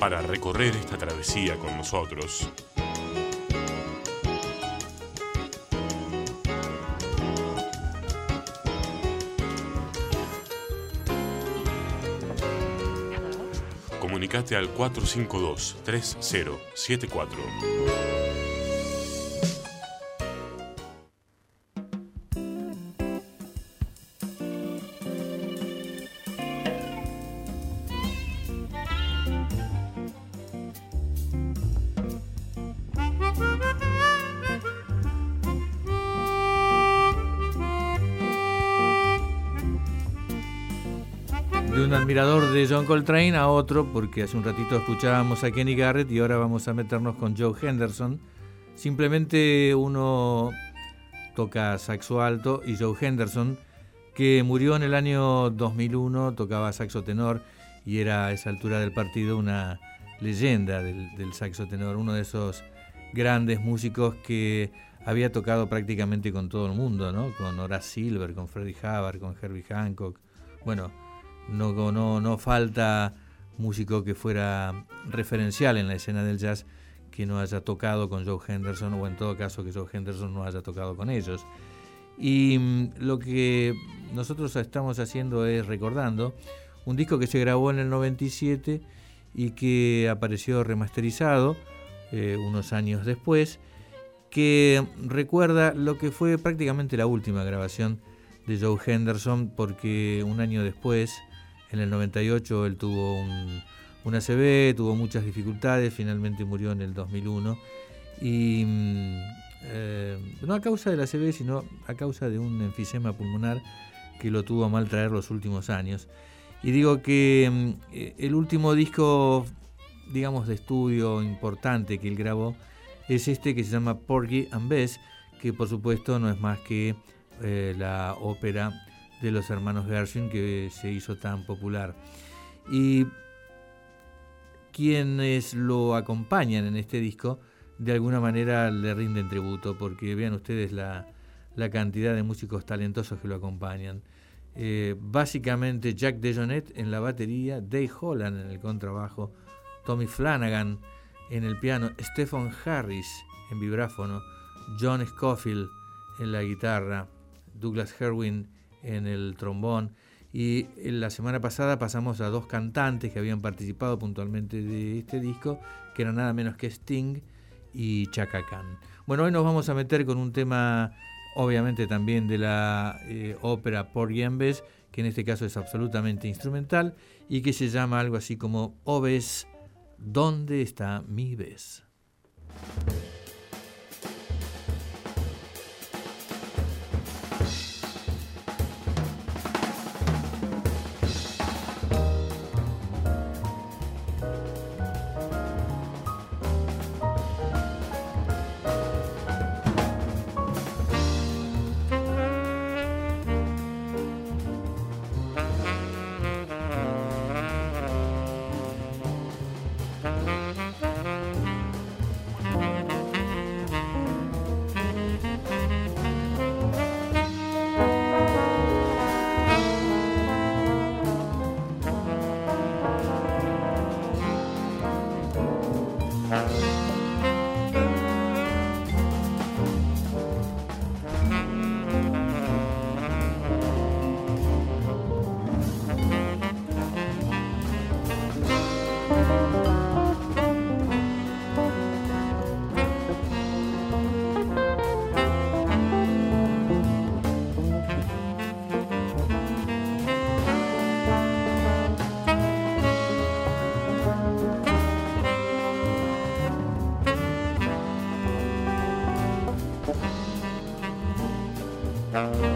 Para recorrer esta travesía con nosotros, comunicate al 452-3074. Admirador de John Coltrane a otro, porque hace un ratito escuchábamos a Kenny Garrett y ahora vamos a meternos con Joe Henderson. Simplemente uno toca saxo alto y Joe Henderson, que murió en el año 2001, tocaba saxo tenor y era a esa altura del partido una leyenda del, saxo tenor, uno de esos grandes músicos que había tocado prácticamente con todo el mundo, ¿no? Con Horace Silver, con Freddie Hubbard, con Herbie Hancock. Bueno, no, no, no falta músico que fuera referencial en la escena del jazz que no haya tocado con Joe Henderson o en todo caso que Joe Henderson no haya tocado con ellos. Y mm, lo que nosotros estamos haciendo es recordando un disco que se grabó en el 97 y que apareció remasterizado eh, unos años después, que recuerda lo que fue prácticamente la última grabación de Joe Henderson, porque un año después, en el 98 él tuvo un, un tuvo muchas dificultades, finalmente murió en el 2001. Y mm, eh, no a causa del ACV, sino a causa de un enfisema pulmonar que lo tuvo a mal traer los últimos años. Y digo que mm, eh, el último disco, digamos, de estudio importante que él grabó es este que se llama Porgy and Bess, que por supuesto no es más que eh, la ópera de los hermanos Gershwin que se hizo tan popular. Y quienes lo acompañan en este disco, de alguna manera le rinden tributo, porque vean ustedes la, cantidad de músicos talentosos que lo acompañan. Eh, básicamente Jack DeJohnette en la batería, Dave Holland en el contrabajo, Tommy Flanagan en el piano, Stephen Harris en vibráfono, John Scofield en la guitarra, Douglas Herwin en el trombón. Y la semana pasada pasamos a dos cantantes que habían participado puntualmente de este disco, que eran nada menos que Sting y Chaka Khan. Bueno, hoy nos vamos a meter con un tema, obviamente también de la eh, ópera Por Bess, que en este caso es absolutamente instrumental y que se llama algo así como Obes, ¿dónde está mi Bess? Música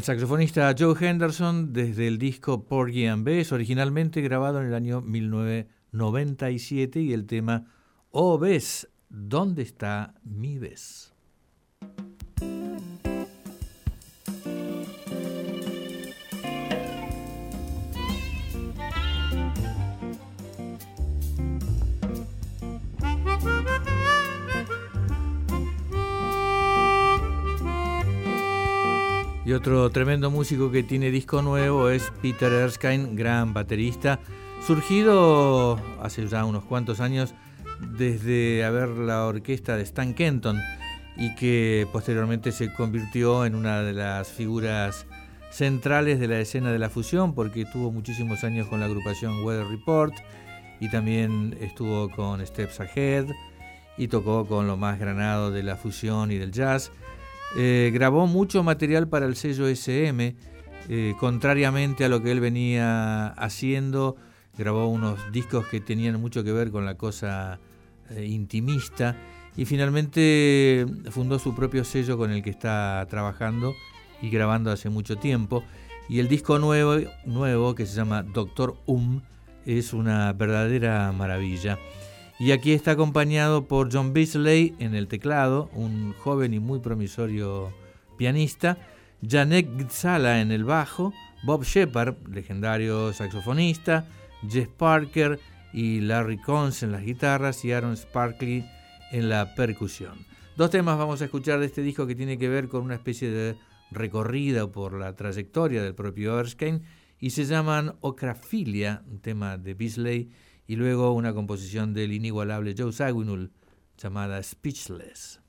El saxofonista Joe Henderson desde el disco Porgy and Bess, originalmente grabado en el año 1997 y el tema Oh Bess, ¿dónde está mi Bess? Y otro tremendo músico que tiene disco nuevo es Peter Erskine, gran baterista, surgido hace ya unos cuantos años desde haber la orquesta de Stan Kenton y que posteriormente se convirtió en una de las figuras centrales de la escena de la fusión porque tuvo muchísimos años con la agrupación Weather Report y también estuvo con Steps Ahead y tocó con lo más granado de la fusión y del jazz. Eh, grabó mucho material para el sello SM, eh, contrariamente a lo que él venía haciendo, grabó unos discos que tenían mucho que ver con la cosa eh, intimista y finalmente fundó su propio sello con el que está trabajando y grabando hace mucho tiempo. Y el disco nuevo, nuevo que se llama Doctor Um es una verdadera maravilla. Y aquí está acompañado por John Beasley en el teclado, un joven y muy promisorio pianista, Janek Gzala en el bajo, Bob Shepard, legendario saxofonista, Jeff Parker y Larry Cons en las guitarras y Aaron Sparkley en la percusión. Dos temas vamos a escuchar de este disco que tiene que ver con una especie de recorrida por la trayectoria del propio Erskine y se llaman Ocrafilia, un tema de Beasley, y luego una composición del inigualable Joe Zawinul llamada Speechless.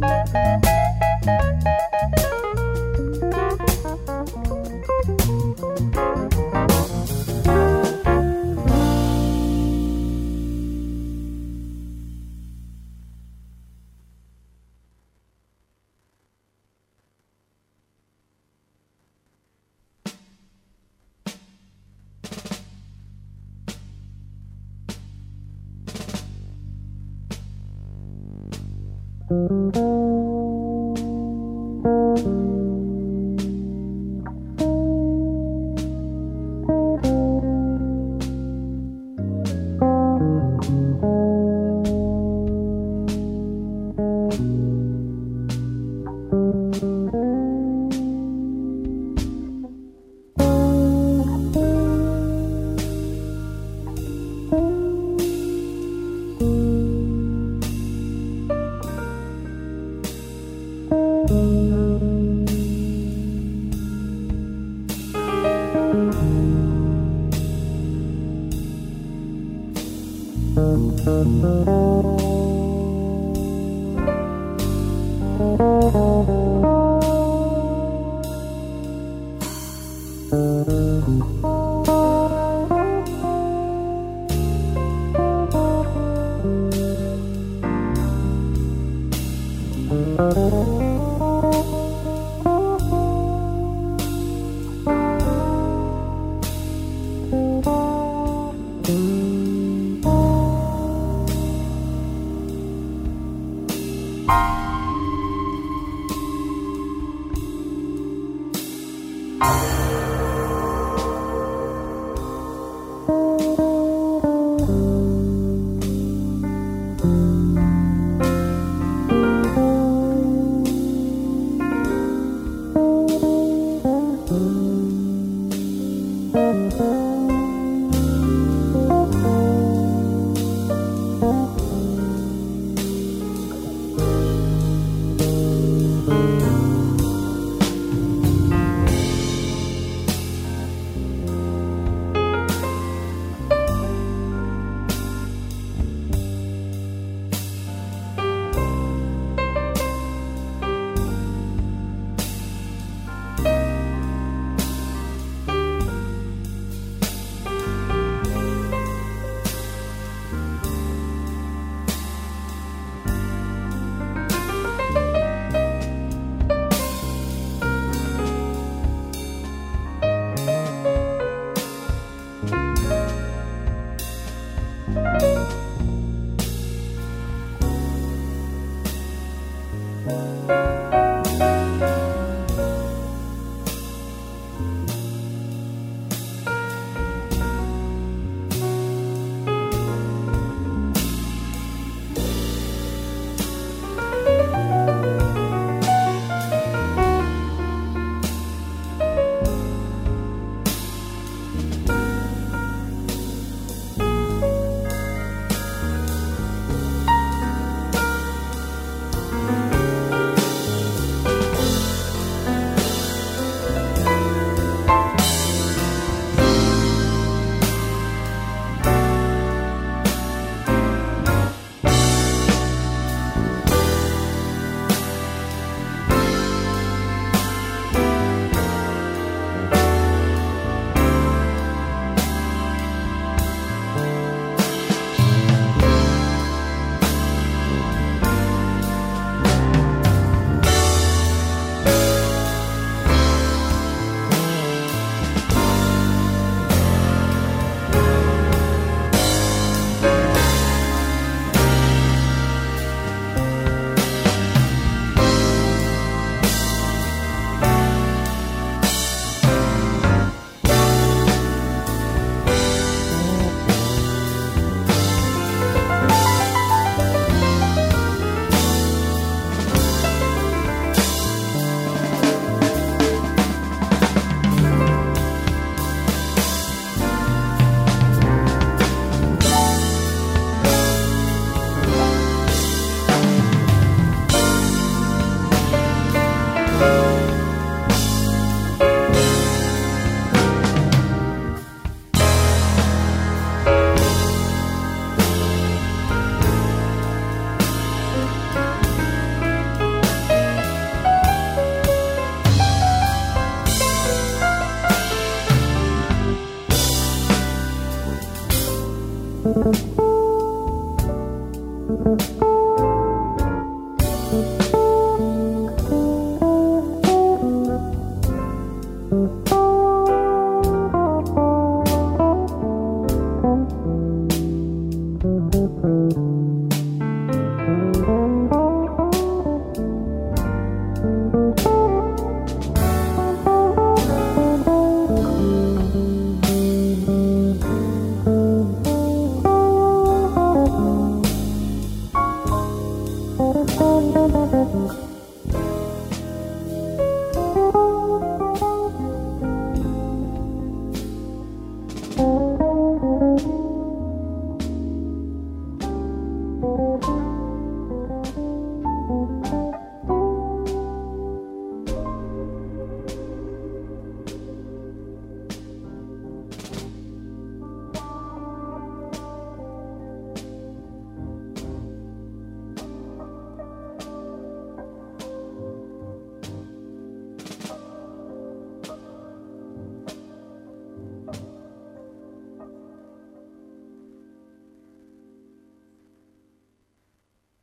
Bye.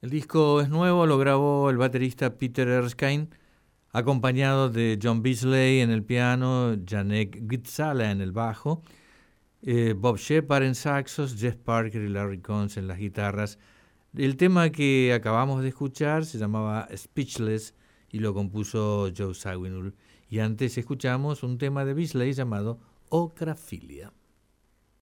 El disco es nuevo, lo grabó el baterista Peter Erskine, acompañado de John Beasley en el piano, Janek Gitzala en el bajo, eh, Bob Shepard en saxos, Jeff Parker y Larry Cons en las guitarras. El tema que acabamos de escuchar se llamaba Speechless y lo compuso Joe Sawinul. Y antes escuchamos un tema de Beasley llamado Ocrafilia.